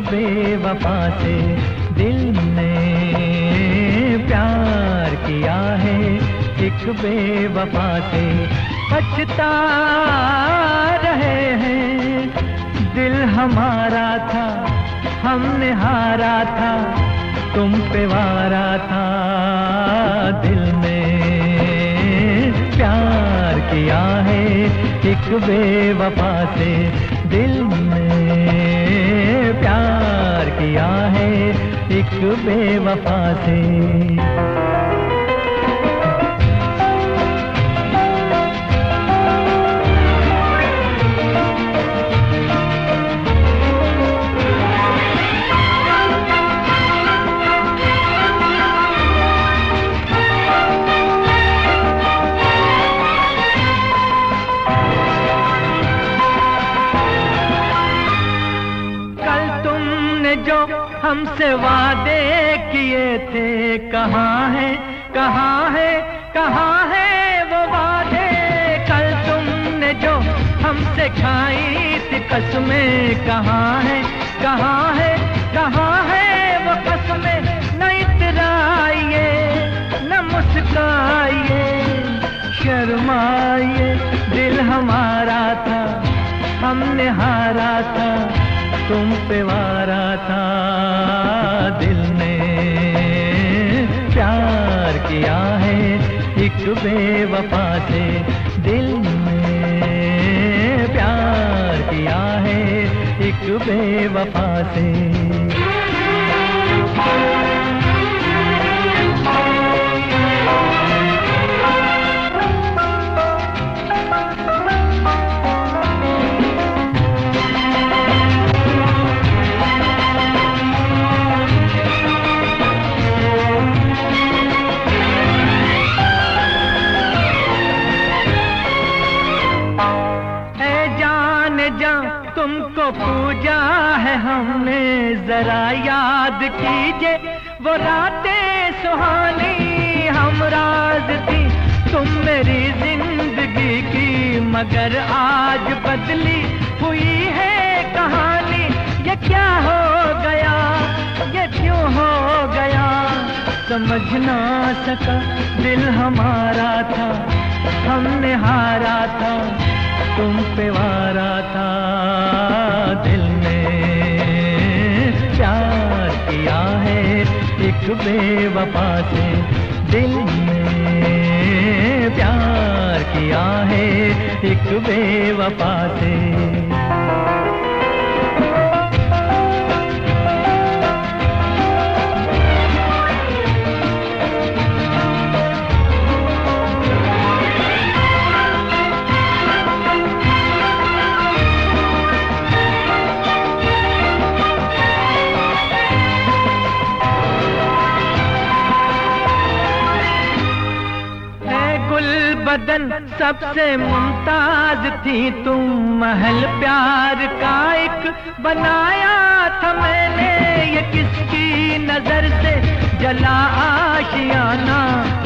बेवफा से दिल ने प्यार किया है। एक बेवफा से पछता रहे हैं। दिल हमारा था, हमने हारा था, तुम पे वारा था। दिल ने प्यार किया है, एक बेवफा से दिल ने बेवफा से हमसे वादे किए थे, कहाँ है कहाँ है कहाँ है वो वादे? कल तुमने जो हमसे खाई थी कसमें, कहाँ है कहाँ है कहाँ है वो कसमें? न इतराइए, न मुस्काइए शर्माइए, दिल हमारा था, हमने हारा था। तुम पे वारा था दिल ने। प्यार किया है एक बेवफा से दिल ने। प्यार किया है एक बेवफा से। तुमको पूजा है, हमने जरा याद कीजिए। वो रातें सुहानी, हम राज थी। तुम मेरी ज़िंदगी की, मगर आज बदली हुई है कहानी। ये क्या हो गया? ये क्यों हो गया? समझ ना सका, दिल हमारा था हमने हारा था। तुम पे एक बेवफा से दिल ने प्यार किया है। एक बेवफा से बदन सबसे मुमताज़ थी तुम महल प्यार का एक बनाया था मैंने। ये किसकी नज़र से जला आशियाना?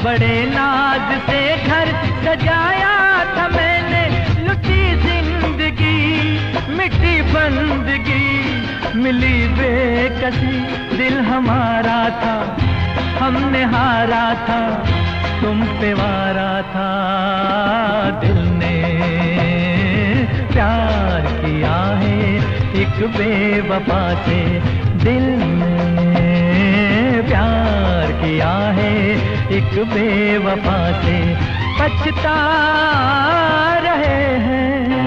बड़े नाज से घर सजाया था मैंने। लुटी ज़िंदगी मिट्टी बंदगी, मिली बेकसी। दिल हमारा था, हमने हारा था। तुम पे वारा था दिल ने। प्यार किया है एक बेवफा से दिल ने। प्यार किया है एक बेवफा से पछता रहे हैं।